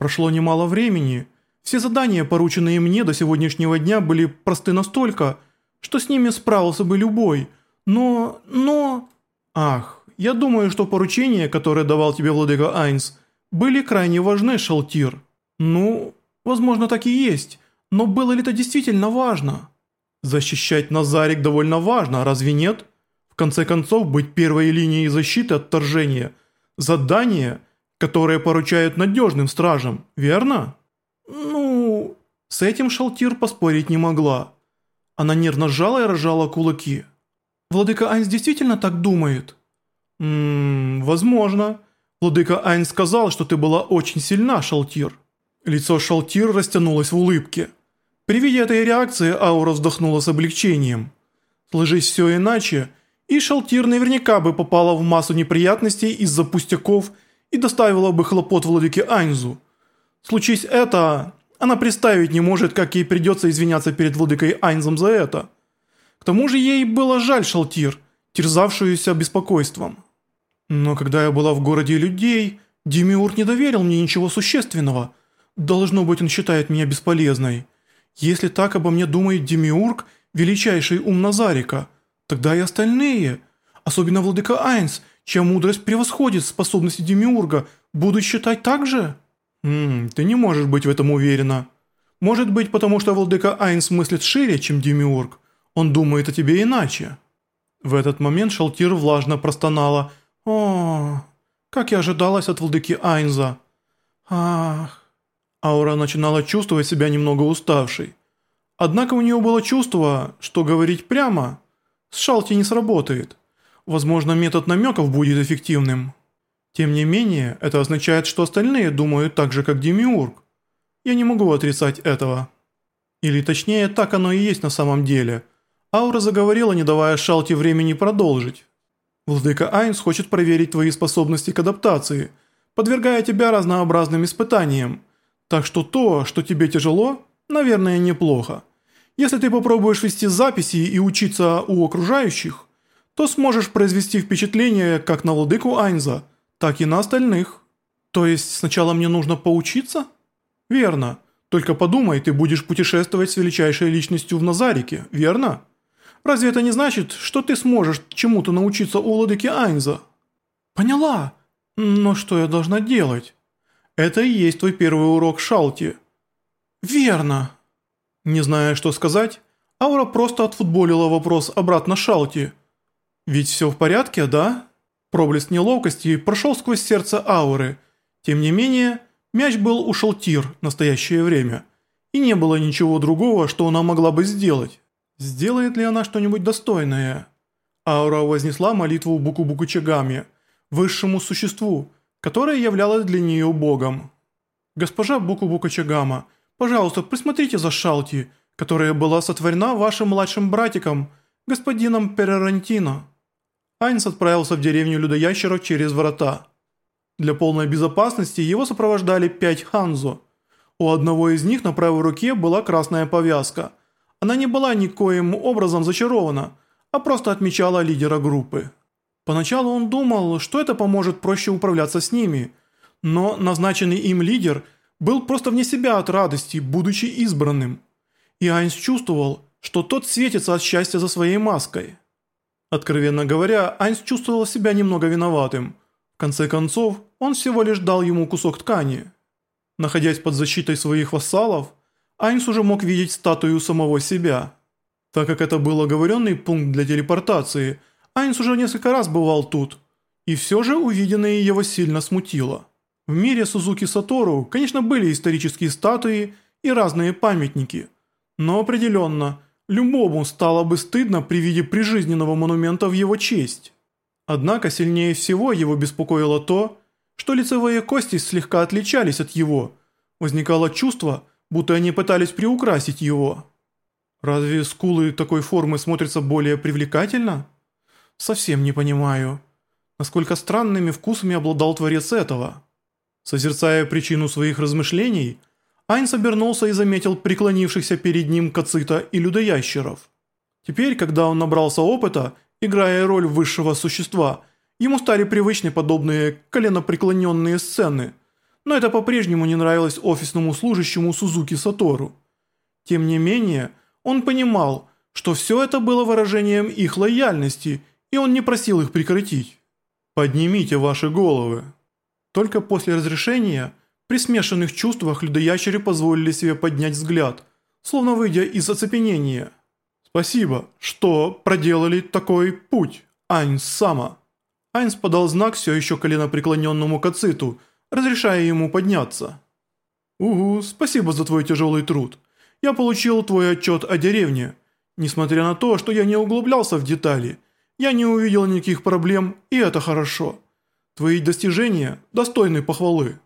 Прошло немало времени. Все задания, порученные мне до сегодняшнего дня, были просты настолько, что с ними справился бы любой. Но... но... Ах, я думаю, что поручения, которые давал тебе владыка Айнс, были крайне важны, Шалтир. Ну, возможно, так и есть. Но было ли это действительно важно? Защищать Назарик довольно важно, разве нет? В конце концов, быть первой линией защиты от вторжения – задание, которое поручают надежным стражам, верно? Ну, с этим Шалтир поспорить не могла. Она нервно сжала и разжала кулаки. Владыка Айнс действительно так думает? Ммм, возможно. Владыка Айнс сказал, что ты была очень сильна, Шалтир. Лицо Шалтир растянулось в улыбке. При виде этой реакции Аура вздохнула с облегчением. Сложись все иначе, и Шалтир наверняка бы попала в массу неприятностей из-за пустяков и доставила бы хлопот владыке Айнзу. Случись это, она представить не может, как ей придется извиняться перед владыкой Айнзом за это. К тому же ей было жаль Шалтир, терзавшуюся беспокойством. Но когда я была в городе людей, Демиург не доверил мне ничего существенного. Должно быть, он считает меня бесполезной. Если так обо мне думает Демиург, величайший ум Назарика, тогда и остальные, особенно владыка Айнс, чья мудрость превосходит способности Демиурга, будут считать так же? Ммм, ты не можешь быть в этом уверена. Может быть, потому что владыка Айнс мыслит шире, чем Демиург. Он думает о тебе иначе. В этот момент Шалтир влажно простонала. «О, как я ожидалась от владыки Айнза!» «Ах!» Аура начинала чувствовать себя немного уставшей. Однако у нее было чувство, что говорить прямо с Шалти не сработает. Возможно, метод намеков будет эффективным. Тем не менее, это означает, что остальные думают так же, как Демиург. Я не могу отрицать этого. Или точнее, так оно и есть на самом деле. Аура заговорила, не давая Шалти времени продолжить. Владыка Айнс хочет проверить твои способности к адаптации, подвергая тебя разнообразным испытаниям. Так что то, что тебе тяжело, наверное, неплохо. Если ты попробуешь вести записи и учиться у окружающих, то сможешь произвести впечатление как на владыку Айнза, так и на остальных. То есть сначала мне нужно поучиться? Верно. Только подумай, ты будешь путешествовать с величайшей личностью в Назарике, верно? Разве это не значит, что ты сможешь чему-то научиться у владыки Айнза? Поняла. Но что я должна делать? Это и есть твой первый урок Шалти». «Верно». Не зная, что сказать, Аура просто отфутболила вопрос обратно Шалти. «Ведь все в порядке, да?» Проблеск неловкости прошел сквозь сердце Ауры. Тем не менее, мяч был у Шалтир в настоящее время. И не было ничего другого, что она могла бы сделать. Сделает ли она что-нибудь достойное? Аура вознесла молитву Буку-Буку Чагами, высшему существу, которая являлась для нее богом. «Госпожа Буку-Буку Чагама, пожалуйста, присмотрите за Шалти, которая была сотворена вашим младшим братиком, господином Перерантино». Айнс отправился в деревню людоящеров через врата. Для полной безопасности его сопровождали пять ханзо. У одного из них на правой руке была красная повязка. Она не была никоим образом зачарована, а просто отмечала лидера группы. Поначалу он думал, что это поможет проще управляться с ними, но назначенный им лидер был просто вне себя от радости, будучи избранным. И Айнс чувствовал, что тот светится от счастья за своей маской. Откровенно говоря, Айнс чувствовал себя немного виноватым. В конце концов, он всего лишь дал ему кусок ткани. Находясь под защитой своих вассалов, Айнс уже мог видеть статую самого себя. Так как это был оговоренный пункт для телепортации – Айнс уже несколько раз бывал тут, и все же увиденное его сильно смутило. В мире Сузуки Сатору, конечно, были исторические статуи и разные памятники, но определенно, любому стало бы стыдно при виде прижизненного монумента в его честь. Однако сильнее всего его беспокоило то, что лицевые кости слегка отличались от его. Возникало чувство, будто они пытались приукрасить его. Разве скулы такой формы смотрятся более привлекательно? Совсем не понимаю, насколько странными вкусами обладал творец этого. Созерцая причину своих размышлений, Айнс обернулся и заметил преклонившихся перед ним кацита и людоящеров. Теперь, когда он набрался опыта, играя роль высшего существа, ему стали привычны подобные коленопреклоненные сцены. но это по-прежнему не нравилось офисному служащему Сузуки Сатору. Тем не менее, он понимал, что все это было выражением их лояльности, и он не просил их прекратить. «Поднимите ваши головы». Только после разрешения, при смешанных чувствах людоящеры позволили себе поднять взгляд, словно выйдя из оцепенения. «Спасибо, что проделали такой путь, Айнс Сама». Айнс подал знак все еще коленопреклоненному Кациту, разрешая ему подняться. «Угу, спасибо за твой тяжелый труд. Я получил твой отчет о деревне. Несмотря на то, что я не углублялся в детали, я не увидел никаких проблем, и это хорошо. Твои достижения достойны похвалы.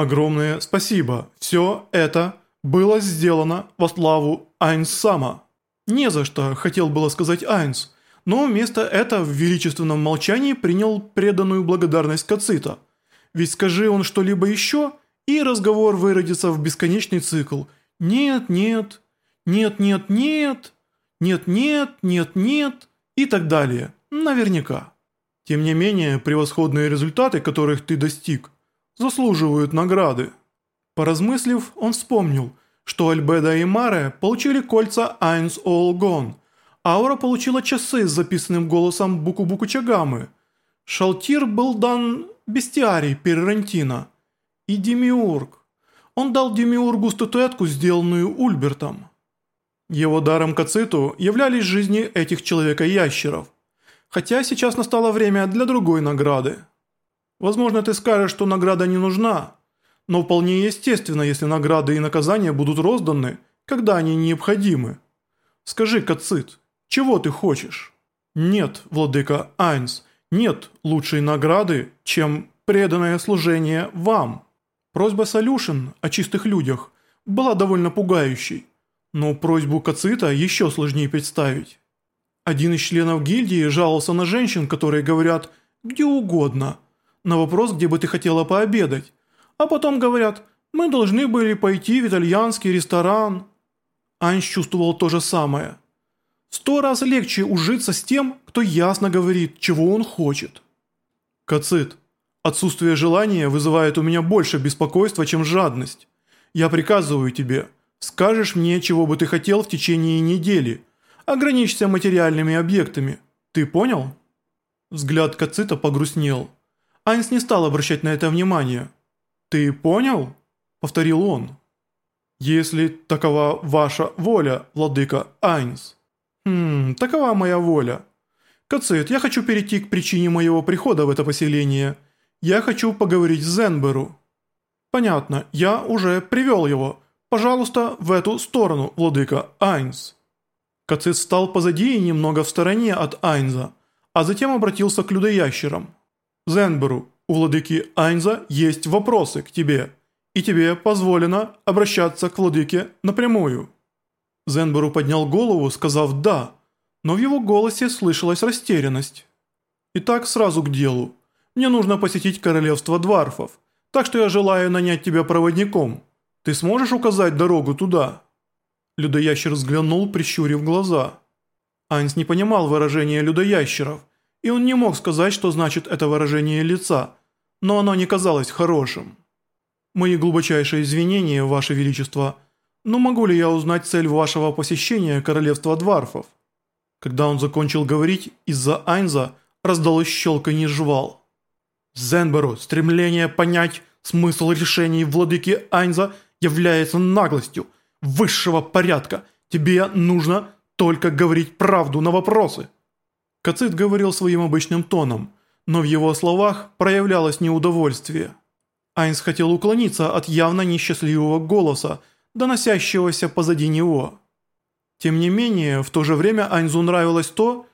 Огромное спасибо. Все это было сделано во славу Айнс Сама». «Не за что», хотел было сказать Айнс, но вместо этого в величественном молчании принял преданную благодарность Кацита. Ведь скажи он что-либо еще, и разговор выродится в бесконечный цикл «нет, нет, нет, нет, нет, нет, нет, нет, нет» и так далее. Наверняка. Тем не менее, превосходные результаты, которых ты достиг, заслуживают награды. Поразмыслив, он вспомнил, что Альбеда и Маре получили кольца Eins All Gone, Аура получила часы с записанным голосом Буку-Буку Чагамы. Шалтир был дан бестиарий Перрентина. И Демиург. Он дал Демиургу статуэтку, сделанную Ульбертом. Его даром Кациту являлись жизни этих человека-ящеров. Хотя сейчас настало время для другой награды. Возможно, ты скажешь, что награда не нужна, но вполне естественно, если награды и наказания будут розданы, когда они необходимы. Скажи, Кацит, чего ты хочешь? Нет, владыка Айнс, нет лучшей награды, чем преданное служение вам. Просьба Солюшин о чистых людях была довольно пугающей, но просьбу Кацита еще сложнее представить. Один из членов гильдии жаловался на женщин, которые говорят «где угодно», на вопрос, где бы ты хотела пообедать, а потом говорят «мы должны были пойти в итальянский ресторан». Айнс чувствовал то же самое – Сто раз легче ужиться с тем, кто ясно говорит, чего он хочет. Кацит. Отсутствие желания вызывает у меня больше беспокойства, чем жадность. Я приказываю тебе, скажешь мне, чего бы ты хотел в течение недели. Ограничься материальными объектами. Ты понял? Взгляд Кацита погрустнел. Айнс не стал обращать на это внимание. «Ты понял?» – повторил он. «Если такова ваша воля, владыка Айнс». «Хм, такова моя воля. Кацет, я хочу перейти к причине моего прихода в это поселение. Я хочу поговорить с Зенберу». «Понятно, я уже привел его. Пожалуйста, в эту сторону, владыка Айнс». Кацит стал позади и немного в стороне от Айнза, а затем обратился к людоящерам. «Зенберу, у владыки Айнза есть вопросы к тебе, и тебе позволено обращаться к владыке напрямую». Зенберу поднял голову, сказав «да», но в его голосе слышалась растерянность. «Итак, сразу к делу. Мне нужно посетить королевство дварфов, так что я желаю нанять тебя проводником. Ты сможешь указать дорогу туда?» Людоящер взглянул, прищурив глаза. Айнс не понимал выражения людоящеров, и он не мог сказать, что значит это выражение лица, но оно не казалось хорошим. «Мои глубочайшие извинения, Ваше Величество», но могу ли я узнать цель вашего посещения королевства дварфов?» Когда он закончил говорить, из-за Айнза раздалось щелканье жвал. Зенберу стремление понять смысл решений владыки Айнза является наглостью высшего порядка. Тебе нужно только говорить правду на вопросы. Кацит говорил своим обычным тоном, но в его словах проявлялось неудовольствие. Айнс хотел уклониться от явно несчастливого голоса, доносящегося позади него. Тем не менее, в то же время Айнзу нравилось то,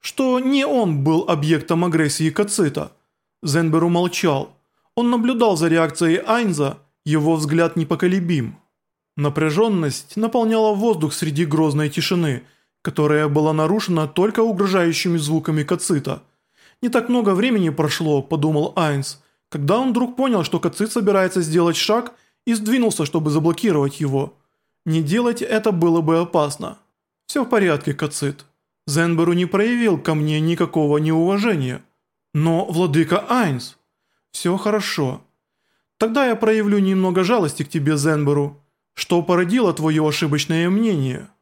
что не он был объектом агрессии Кацита. Зенберу молчал. Он наблюдал за реакцией Айнза, его взгляд непоколебим. Напряженность наполняла воздух среди грозной тишины, которая была нарушена только угрожающими звуками Кацита. «Не так много времени прошло», – подумал Айнс, когда он вдруг понял, что Кацит собирается сделать шаг – и сдвинулся, чтобы заблокировать его. Не делать это было бы опасно. Все в порядке, Кацит. Зенберу не проявил ко мне никакого неуважения. Но, владыка Айнс, все хорошо. Тогда я проявлю немного жалости к тебе, Зенберу, что породило твое ошибочное мнение.